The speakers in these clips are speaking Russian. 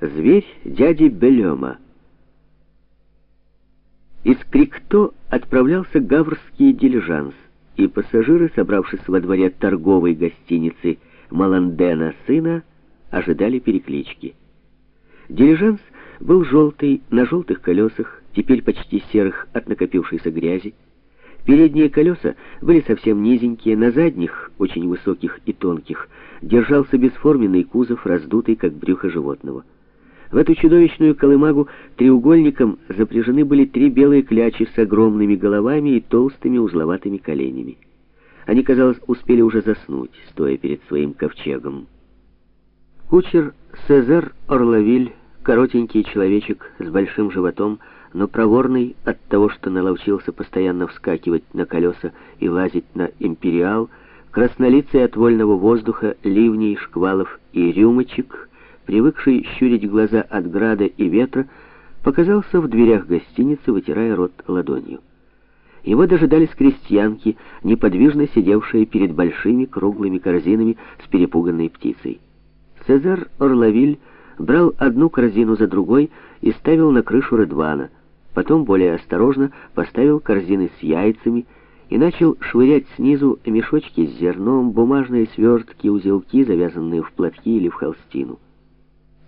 Зверь дяди Белема. Из Крикто отправлялся гаврский дилижанс, и пассажиры, собравшись во дворе торговой гостиницы Маландена сына, ожидали переклички. Дилижанс был желтый, на желтых колесах, теперь почти серых от накопившейся грязи. Передние колеса были совсем низенькие, на задних, очень высоких и тонких, держался бесформенный кузов, раздутый, как брюхо животного. В эту чудовищную колымагу треугольником запряжены были три белые клячи с огромными головами и толстыми узловатыми коленями. Они, казалось, успели уже заснуть, стоя перед своим ковчегом. Кучер Сезар Орловиль, коротенький человечек с большим животом, но проворный от того, что наловчился постоянно вскакивать на колеса и лазить на империал, краснолицый от вольного воздуха, ливней, шквалов и рюмочек — привыкший щурить глаза от града и ветра, показался в дверях гостиницы, вытирая рот ладонью. Его дожидались крестьянки, неподвижно сидевшие перед большими круглыми корзинами с перепуганной птицей. Цезар Орловиль брал одну корзину за другой и ставил на крышу Редвана, потом более осторожно поставил корзины с яйцами и начал швырять снизу мешочки с зерном, бумажные свертки, узелки, завязанные в платки или в холстину.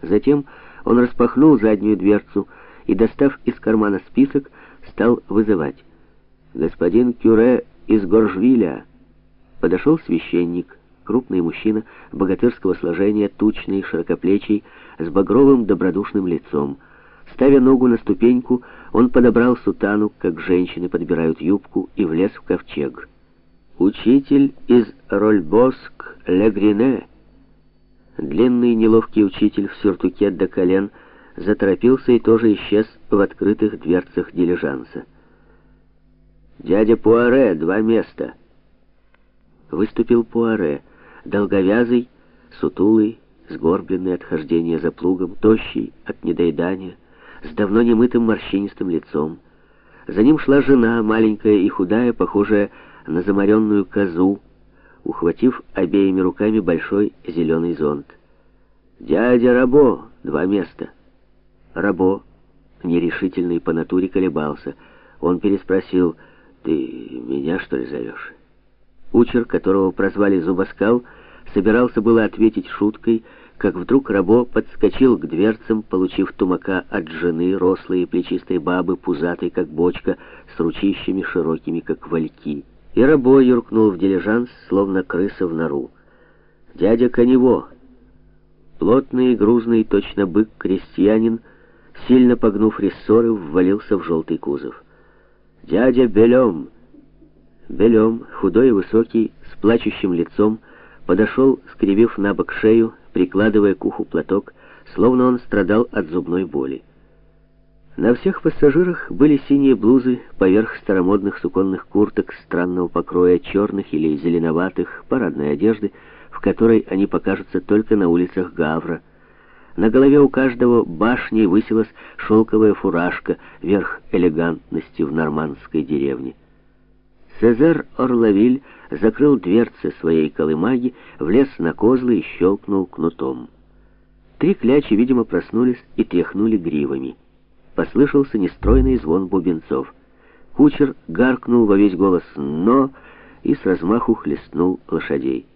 Затем он распахнул заднюю дверцу и, достав из кармана список, стал вызывать. «Господин Кюре из Горжвиля!» Подошел священник, крупный мужчина, богатырского сложения, тучный, широкоплечий, с багровым добродушным лицом. Ставя ногу на ступеньку, он подобрал сутану, как женщины подбирают юбку, и влез в ковчег. «Учитель из Рольбоск-Легрине!» Длинный неловкий учитель в сюртуке до колен заторопился и тоже исчез в открытых дверцах дилижанса. «Дядя Пуаре, два места!» Выступил Пуаре, долговязый, сутулый, сгорбленный от хождения за плугом, тощий от недоедания, с давно немытым морщинистым лицом. За ним шла жена, маленькая и худая, похожая на заморенную козу, ухватив обеими руками большой зеленый зонт. «Дядя Рабо, два места». Рабо, нерешительный по натуре, колебался. Он переспросил, «Ты меня, что ли, зовешь?» Учер, которого прозвали Зубоскал, собирался было ответить шуткой, как вдруг Рабо подскочил к дверцам, получив тумака от жены, рослой и плечистой бабы, пузатой, как бочка, с ручищами широкими, как вальки и рабой юркнул в дилижанс, словно крыса в нору. Дядя Конево, плотный и грузный, точно бык-крестьянин, сильно погнув рессоры, ввалился в желтый кузов. Дядя Белем, Белем, худой и высокий, с плачущим лицом, подошел, скривив на бок шею, прикладывая к уху платок, словно он страдал от зубной боли. На всех пассажирах были синие блузы поверх старомодных суконных курток странного покроя, черных или зеленоватых, парадной одежды, в которой они покажутся только на улицах Гавра. На голове у каждого башней высилась шелковая фуражка, верх элегантности в нормандской деревне. Сезар Орловиль закрыл дверцы своей колымаги, влез на козлы и щелкнул кнутом. Три клячи, видимо, проснулись и тряхнули гривами послышался нестройный звон бубенцов. Кучер гаркнул во весь голос «но» и с размаху хлестнул лошадей.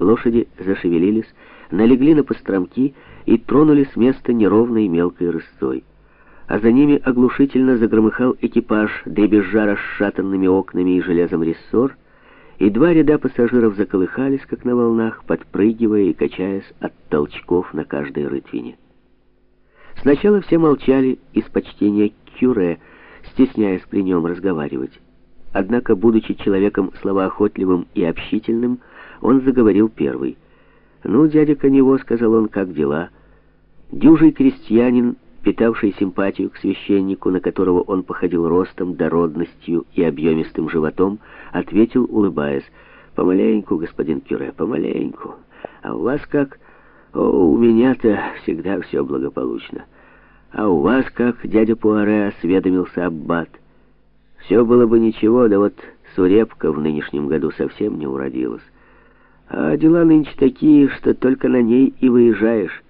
Лошади зашевелились, налегли на постромки и тронули с места неровной мелкой рысцой. А за ними оглушительно загромыхал экипаж, дребезжа расшатанными окнами и железом рессор, и два ряда пассажиров заколыхались, как на волнах, подпрыгивая и качаясь от толчков на каждой рытвине. Сначала все молчали из почтения к Кюре, стесняясь при нем разговаривать. Однако, будучи человеком словоохотливым и общительным, он заговорил первый. «Ну, дядя Конево», — сказал он, — «как дела?» Дюжий крестьянин, питавший симпатию к священнику, на которого он походил ростом, дородностью и объемистым животом, ответил, улыбаясь, «Помаленьку, господин Кюре, помаленьку. А у вас как?» О, у меня-то всегда все благополучно. А у вас как, дядя Пуаре, осведомился Аббат? Все было бы ничего, да вот сурепка в нынешнем году совсем не уродилась. А дела нынче такие, что только на ней и выезжаешь.